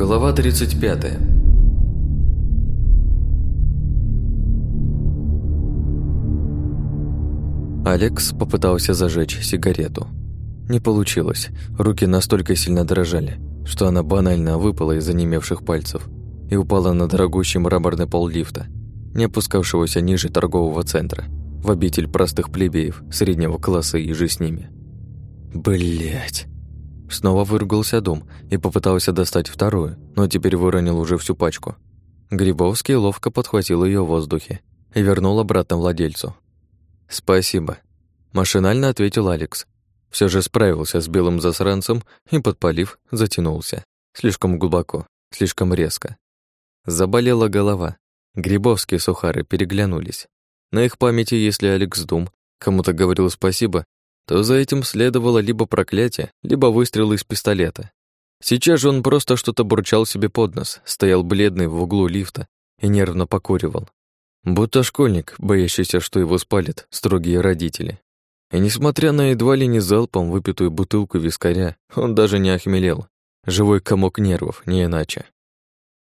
Глава 35 Алекс попытался зажечь сигарету. Не получилось. Руки настолько сильно дрожали, что она банально выпала из онемевших пальцев и упала на дорогущий мраморный пол лифта, не опускавшегося ниже торгового центра, в обитель простых плебеев среднего класса и же с ними. Блять. Снова выругался дом и попытался достать вторую, но теперь выронил уже всю пачку. Грибовский ловко подхватил ее в воздухе и вернул обратно владельцу. «Спасибо», – машинально ответил Алекс. Все же справился с белым засранцем и, подпалив, затянулся. Слишком глубоко, слишком резко. Заболела голова. Грибовские сухары переглянулись. На их памяти, если Алекс Дум кому-то говорил спасибо, то за этим следовало либо проклятие, либо выстрел из пистолета. Сейчас же он просто что-то бурчал себе под нос, стоял бледный в углу лифта и нервно покуривал. Будто школьник, боящийся, что его спалят строгие родители. И несмотря на едва ли не залпом выпитую бутылку вискаря, он даже не охмелел. Живой комок нервов, не иначе.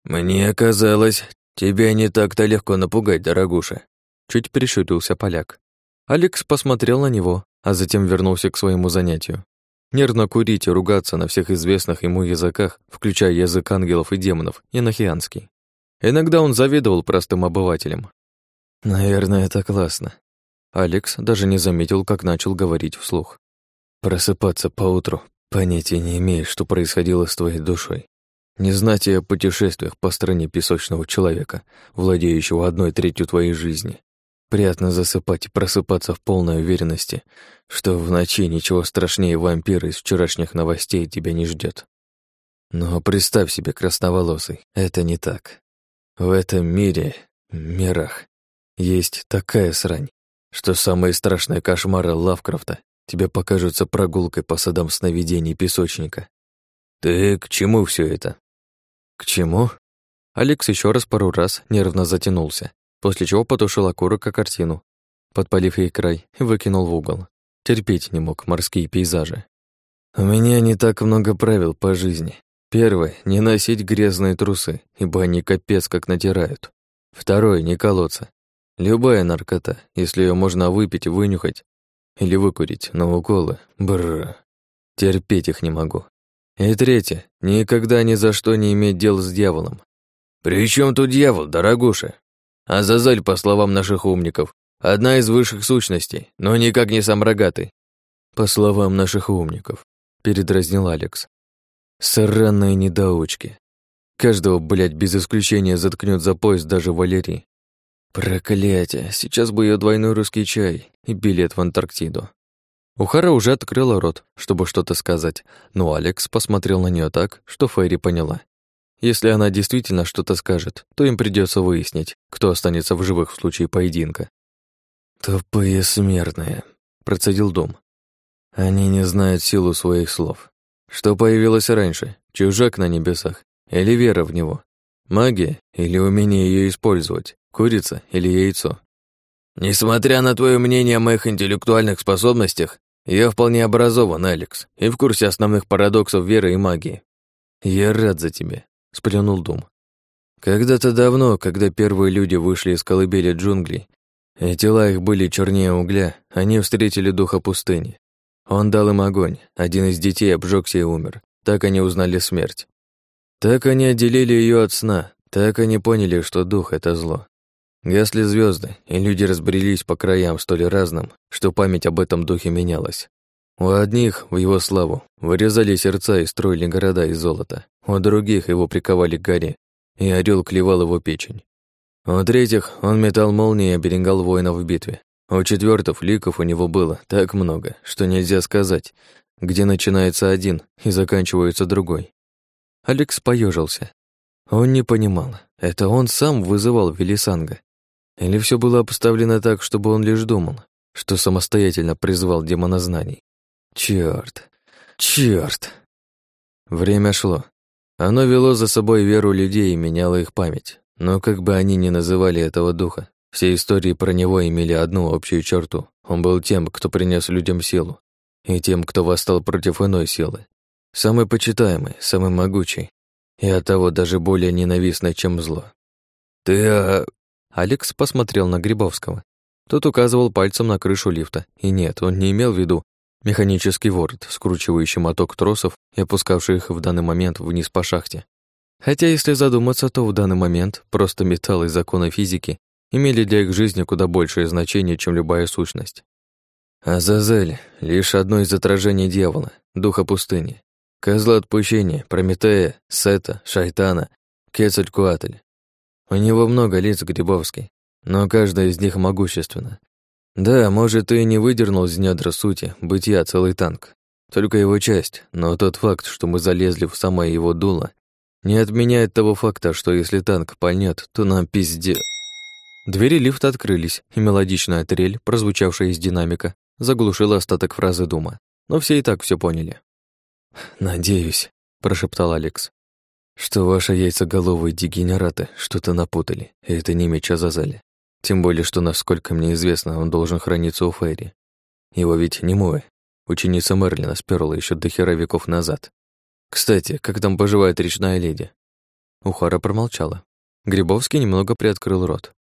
«Мне казалось, тебя не так-то легко напугать, дорогуша», чуть прищурился поляк. Алекс посмотрел на него, а затем вернулся к своему занятию. Нервно курить и ругаться на всех известных ему языках, включая язык ангелов и демонов, и нахианский. Иногда он завидовал простым обывателям. «Наверное, это классно». Алекс даже не заметил, как начал говорить вслух. «Просыпаться поутру, понятия не имеешь, что происходило с твоей душой. Не знать о путешествиях по стране песочного человека, владеющего одной третью твоей жизни. Приятно засыпать и просыпаться в полной уверенности, что в ночи ничего страшнее вампира из вчерашних новостей тебя не ждет. Но представь себе, красноволосый, это не так. В этом мире, мирах, есть такая срань, что самые страшные кошмары Лавкрафта тебе покажутся прогулкой по садам сновидений песочника. Ты к чему все это? К чему? Алекс еще раз пару раз нервно затянулся, после чего потушил окурок о картину, подпалив ей край, выкинул в угол. Терпеть не мог морские пейзажи. «У меня не так много правил по жизни. Первое — не носить грязные трусы, ибо они капец как натирают. Второе — не колоться. Любая наркота, если ее можно выпить, вынюхать или выкурить, но уколы — бррр. Терпеть их не могу. И третье — никогда ни за что не иметь дел с дьяволом. «При чем тут дьявол, дорогуша?» Азазель, по словам наших умников, одна из высших сущностей, но никак не сам рогатый. По словам наших умников, передразнил Алекс. Сраные недоучки. Каждого, блядь, без исключения заткнет за пояс даже Валерий. Проклятие, сейчас бы ее двойной русский чай и билет в Антарктиду. Ухара уже открыла рот, чтобы что-то сказать, но Алекс посмотрел на нее так, что Фейри поняла. Если она действительно что-то скажет, то им придется выяснить, кто останется в живых в случае поединка. «Тупые смертные», — процедил Дом. «Они не знают силу своих слов. Что появилось раньше, чужак на небесах или вера в него? Магия или умение ее использовать, курица или яйцо?» «Несмотря на твое мнение о моих интеллектуальных способностях, я вполне образован, Алекс, и в курсе основных парадоксов веры и магии. Я рад за тебя сплюнул Дум. Когда-то давно, когда первые люди вышли из колыбели джунглей, и тела их были чернее угля, они встретили духа пустыни. Он дал им огонь, один из детей обжегся и умер. Так они узнали смерть. Так они отделили ее от сна, так они поняли, что дух — это зло. Гасли звезды, и люди разбрелись по краям столь разным, что память об этом духе менялась. У одних, в его славу, вырезали сердца и строили города из золота. У других его приковали к горе, и орел клевал его печень. У третьих он метал молнии и оберегал воинов в битве. У четвертых ликов у него было так много, что нельзя сказать, где начинается один и заканчивается другой. Алекс поежился. Он не понимал, это он сам вызывал Велисанга. Или все было обставлено так, чтобы он лишь думал, что самостоятельно призвал демона знаний. Чёрт, чёрт. Время шло. Оно вело за собой веру людей и меняло их память. Но как бы они ни называли этого духа, все истории про него имели одну общую черту. Он был тем, кто принес людям силу, и тем, кто восстал против иной силы. Самый почитаемый, самый могучий. и оттого даже более ненавистное, чем зло. «Ты, а...» Алекс посмотрел на Грибовского. Тот указывал пальцем на крышу лифта, и нет, он не имел в виду механический ворот, скручивающий моток тросов и опускавший их в данный момент вниз по шахте. Хотя, если задуматься, то в данный момент просто металл и законы физики имели для их жизни куда большее значение, чем любая сущность. Азазель — лишь одно из отражений дьявола, духа пустыни. Козла отпущения, Прометея, Сета, Шайтана, Кецалькуатль. У него много лиц Грибовский, но каждая из них могущественна. Да, может, и не выдернул из недра сути бытия целый танк. Только его часть, но тот факт, что мы залезли в самое его дуло, не отменяет того факта, что если танк пальнет, то нам пизде... Двери лифта открылись, и мелодичная трель, прозвучавшая из динамика, заглушила остаток фразы Дума. Но все и так все поняли. «Надеюсь», — прошептал Алекс, «что ваши яйцеголовые дегенераты что-то напутали, и это не меч Азазеля. Тем более, что, насколько мне известно, он должен храниться у Фейри. Его ведь не мой, ученица Мерлина сперла еще до хера веков назад. Кстати, как там поживает речная леди?» Ухара промолчала. Грибовский немного приоткрыл рот.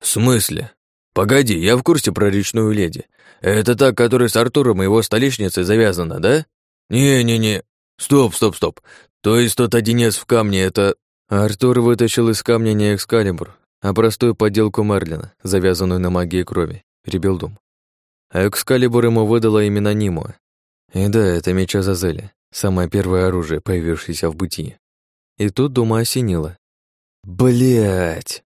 «В смысле? Погоди, я в курсе про речную леди. Это та, которая с Артуром и его столичницей завязана, да? Не-не-не. Стоп, стоп, стоп. То есть тот одинец в камне — это...» Артур вытащил из камня не экскалибур, а простую подделку Мерлина, завязанную на магии крови, перебил Дум. А экскалибур ему выдала именно Нимуа. И да, это меч Азазеля, самое первое оружие, появившееся в бытии. И тут Дума осенило. Блять!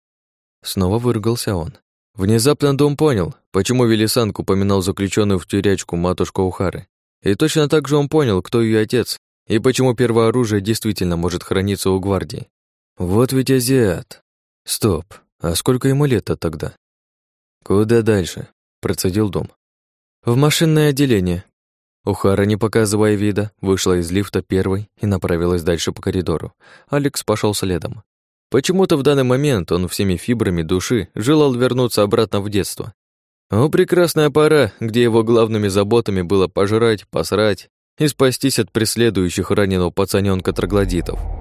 Снова выругался он. Внезапно Дом понял, почему Велисанг упоминал заключенную в тюрячку матушку Ухары. И точно так же он понял, кто ее отец, и почему первое оружие действительно может храниться у гвардии. Вот ведь азиат. Стоп, а сколько ему лет-то тогда? Куда дальше? Процедил Дом. В машинное отделение. Ухара, не показывая вида, вышла из лифта первой и направилась дальше по коридору. Алекс пошел следом. Почему-то в данный момент он всеми фибрами души желал вернуться обратно в детство. О, прекрасная пора, где его главными заботами было пожрать, посрать и спастись от преследующих раненого пацанёнка троглодитов.